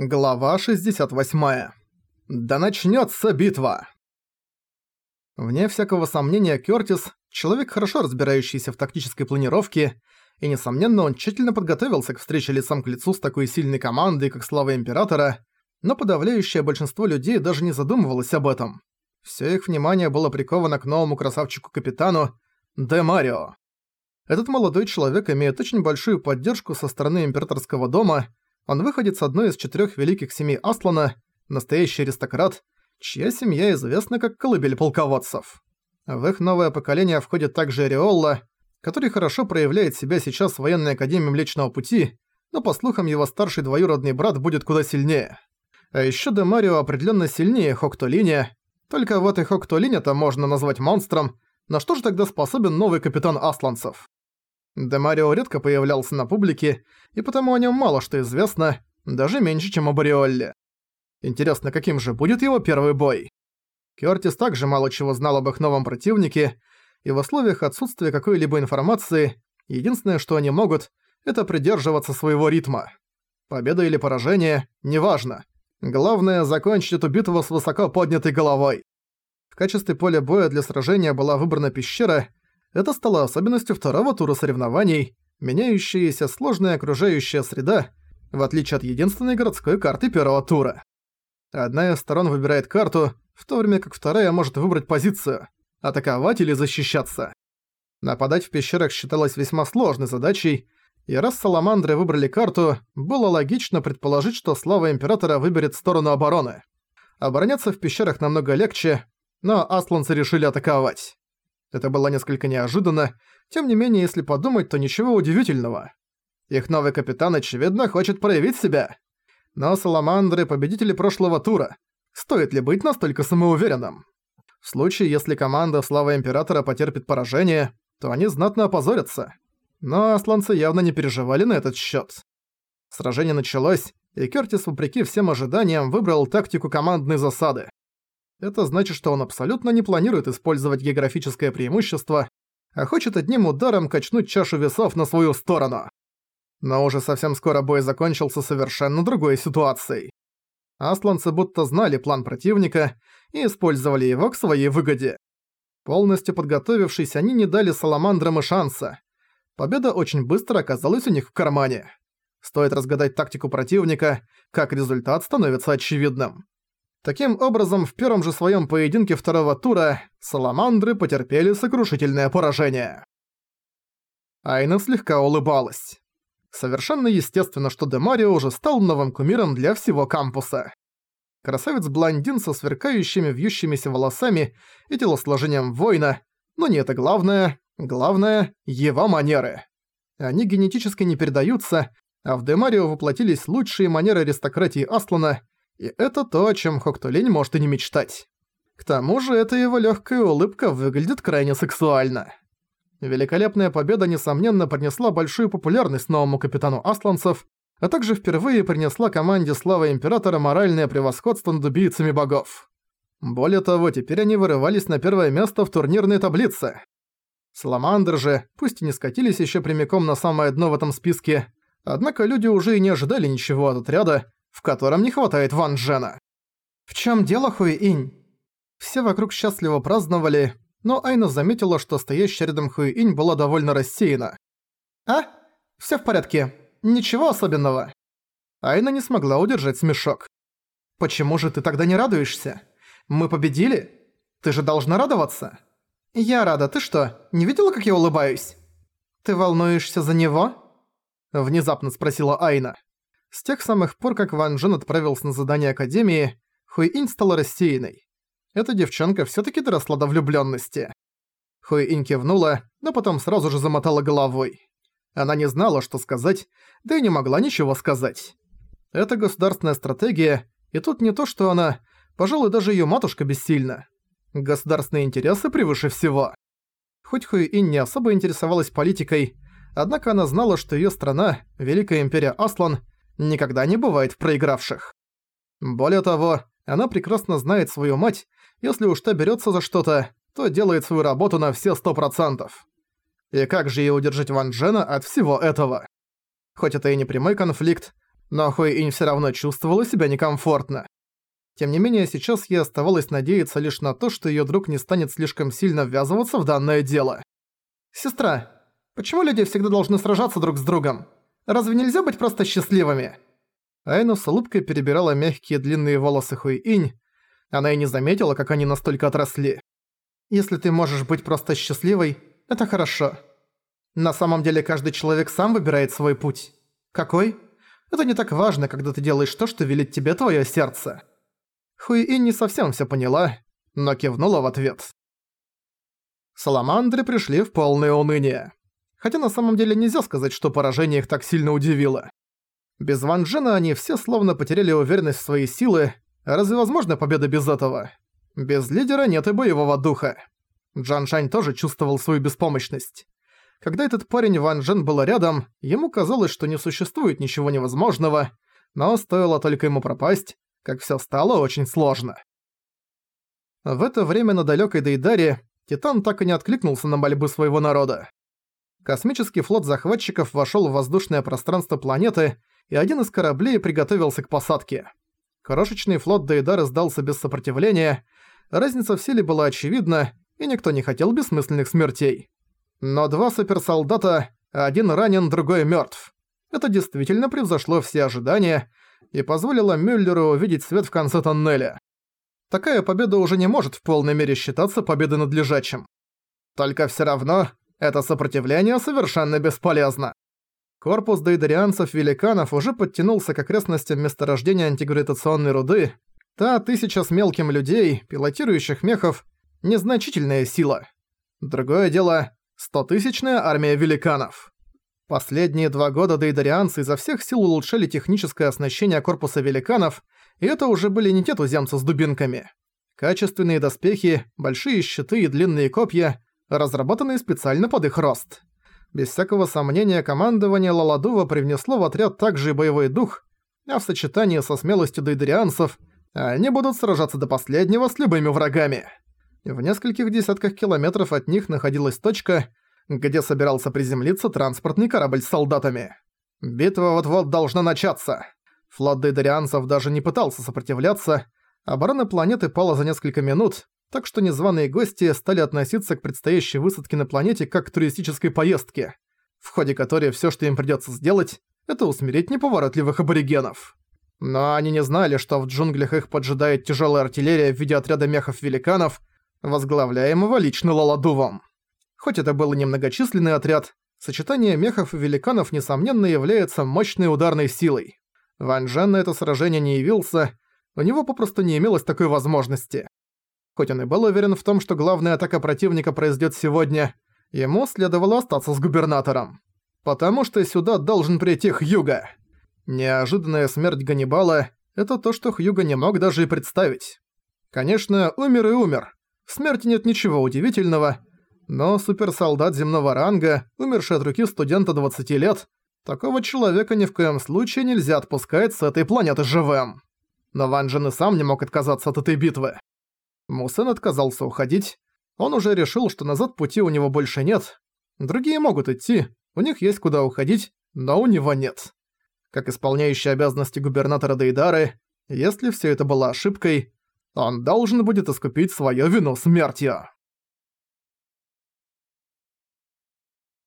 Глава 68. Да начнется битва! Вне всякого сомнения, Кёртис – человек, хорошо разбирающийся в тактической планировке, и, несомненно, он тщательно подготовился к встрече лицом к лицу с такой сильной командой, как Слава Императора, но подавляющее большинство людей даже не задумывалось об этом. Всё их внимание было приковано к новому красавчику-капитану Де Марио. Этот молодой человек имеет очень большую поддержку со стороны Императорского дома – он выходит с одной из четырёх великих семей Аслана, настоящий аристократ, чья семья известна как колыбель полководцев. В их новое поколение входит также Риолла, который хорошо проявляет себя сейчас в военной академии Млечного Пути, но по слухам его старший двоюродный брат будет куда сильнее. А ещё Де Марио определённо сильнее Хоктолиня, только вот и Хоктолиня-то можно назвать монстром, на что же тогда способен новый капитан Асланцев? Демарио редко появлялся на публике, и потому о нем мало что известно, даже меньше, чем о Бориолле. Интересно, каким же будет его первый бой? Кёртис также мало чего знал об их новом противнике, и в условиях отсутствия какой-либо информации, единственное, что они могут, это придерживаться своего ритма. Победа или поражение – неважно. Главное – закончить эту битву с высоко поднятой головой. В качестве поля боя для сражения была выбрана пещера, это стало особенностью второго тура соревнований, меняющаяся сложная окружающая среда, в отличие от единственной городской карты первого тура. Одна из сторон выбирает карту, в то время как вторая может выбрать позицию – атаковать или защищаться. Нападать в пещерах считалось весьма сложной задачей, и раз Саламандры выбрали карту, было логично предположить, что слава Императора выберет сторону обороны. Обороняться в пещерах намного легче, но асланцы решили атаковать. Это было несколько неожиданно, тем не менее, если подумать, то ничего удивительного. Их новый капитан, очевидно, хочет проявить себя. Но Саламандры – победители прошлого тура. Стоит ли быть настолько самоуверенным? В случае, если команда Слава Императора потерпит поражение, то они знатно опозорятся. Но асланцы явно не переживали на этот счет. Сражение началось, и Кёртис, вопреки всем ожиданиям, выбрал тактику командной засады. Это значит, что он абсолютно не планирует использовать географическое преимущество, а хочет одним ударом качнуть чашу весов на свою сторону. Но уже совсем скоро бой закончился совершенно другой ситуацией. Асланцы будто знали план противника и использовали его к своей выгоде. Полностью подготовившись, они не дали Саламандрам и шанса. Победа очень быстро оказалась у них в кармане. Стоит разгадать тактику противника, как результат становится очевидным. Таким образом, в первом же своем поединке второго тура Саламандры потерпели сокрушительное поражение. Айна слегка улыбалась. Совершенно естественно, что Демарио уже стал новым кумиром для всего кампуса. Красавец-блондин со сверкающими вьющимися волосами и телосложением воина, но не это главное, главное – его манеры. Они генетически не передаются, а в Демарио воплотились лучшие манеры аристократии Аслана – и это то, о чем Хоктолень может и не мечтать. К тому же эта его легкая улыбка выглядит крайне сексуально. Великолепная победа, несомненно, принесла большую популярность новому капитану Асланцев, а также впервые принесла команде Слава Императора моральное превосходство над убийцами богов. Более того, теперь они вырывались на первое место в турнирной таблице. Саламандр же, пусть и не скатились еще прямиком на самое дно в этом списке, однако люди уже и не ожидали ничего от отряда, в котором не хватает Ван Джена. «В чем дело, Хуи-Инь?» Все вокруг счастливо праздновали, но Айна заметила, что стоящая рядом Хуи-Инь была довольно рассеяна. «А? Всё в порядке. Ничего особенного». Айна не смогла удержать смешок. «Почему же ты тогда не радуешься? Мы победили? Ты же должна радоваться?» «Я рада. Ты что, не видела, как я улыбаюсь?» «Ты волнуешься за него?» Внезапно спросила Айна. С тех самых пор, как Ван Джен отправился на задание Академии, Хуи-Инь стала рассеянной. Эта девчонка всё-таки доросла до влюблённости. Хуи-Инь кивнула, но потом сразу же замотала головой. Она не знала, что сказать, да и не могла ничего сказать. Это государственная стратегия, и тут не то, что она... Пожалуй, даже её матушка бессильна. Государственные интересы превыше всего. Хоть Хуи-Инь не особо интересовалась политикой, однако она знала, что её страна, Великая Империя Аслан, никогда не бывает проигравших. Более того, она прекрасно знает свою мать, если уж та берется за что-то, то делает свою работу на все сто процентов. И как же ей удержать Ван Джена от всего этого? Хоть это и не прямой конфликт, но Хуэинь всё равно чувствовала себя некомфортно. Тем не менее, сейчас ей оставалось надеяться лишь на то, что её друг не станет слишком сильно ввязываться в данное дело. «Сестра, почему люди всегда должны сражаться друг с другом? Разве нельзя быть просто счастливыми?» Айна с улыбкой перебирала мягкие длинные волосы Хуи-Инь. Она и не заметила, как они настолько отросли. «Если ты можешь быть просто счастливой, это хорошо. На самом деле каждый человек сам выбирает свой путь. Какой? Это не так важно, когда ты делаешь то, что велит тебе твое сердце». Хуи-Инь не совсем все поняла, но кивнула в ответ. Саламандры пришли в полное уныние. Хотя на самом деле нельзя сказать, что поражение их так сильно удивило. Без Ван Джена они все словно потеряли уверенность в свои силы. Разве возможна победа без этого? Без лидера нет и боевого духа. Джан Шань тоже чувствовал свою беспомощность. Когда этот парень Ван Джен был рядом, ему казалось, что не существует ничего невозможного, но стоило только ему пропасть, как всё стало очень сложно. В это время на далёкой Дейдаре Титан так и не откликнулся на мольбы своего народа. Космический флот захватчиков вошёл в воздушное пространство планеты и один из кораблей приготовился к посадке. Крошечный флот Дейдара сдался без сопротивления, разница в силе была очевидна, и никто не хотел бессмысленных смертей. Но два суперсолдата, один ранен, другой мертв. Это действительно превзошло все ожидания и позволило Мюллеру увидеть свет в конце тоннеля. Такая победа уже не может в полной мере считаться победой над лежачим. Только все равно это сопротивление совершенно бесполезно. Корпус дейдарианцев-великанов уже подтянулся к окрестностям месторождения антигравитационной руды. Та тысяча с мелким людей, пилотирующих мехов, незначительная сила. Другое дело – стотысячная армия великанов. Последние два года дейдарианцы изо всех сил улучшали техническое оснащение корпуса великанов, и это уже были не те туземцы с дубинками. Качественные доспехи, большие щиты и длинные копья, разработанные специально под их рост. Без всякого сомнения, командование Лаладува привнесло в отряд также и боевой дух, а в сочетании со смелостью дейдерианцев они будут сражаться до последнего с любыми врагами. В нескольких десятках километров от них находилась точка, где собирался приземлиться транспортный корабль с солдатами. Битва вот-вот должна начаться. Флот дейдерианцев даже не пытался сопротивляться, оборона планеты пала за несколько минут, так что незваные гости стали относиться к предстоящей высадке на планете как к туристической поездке, в ходе которой всё, что им придётся сделать, это усмирить неповоротливых аборигенов. Но они не знали, что в джунглях их поджидает тяжёлая артиллерия в виде отряда мехов-великанов, возглавляемого лично Лаладувом. Хоть это был и немногочисленный отряд, сочетание мехов и великанов, несомненно, является мощной ударной силой. Ван Джен на это сражение не явился, у него попросту не имелось такой возможности. Хоть он и был уверен в том, что главная атака противника произойдет сегодня, ему следовало остаться с губернатором. Потому что сюда должен прийти Хьюга. Неожиданная смерть Ганнибала – это то, что Хьюга не мог даже и представить. Конечно, умер и умер. В смерти нет ничего удивительного, но суперсолдат земного ранга, умерший от руки студента 20 лет, такого человека ни в коем случае нельзя отпускать с этой планеты живым. Но Ван Джен и сам не мог отказаться от этой битвы. Мусен отказался уходить. Он уже решил, что назад пути у него больше нет. Другие могут идти, у них есть куда уходить, но у него нет. Как исполняющий обязанности губернатора Дейдары, если все это было ошибкой, он должен будет искупить свою вину смертью.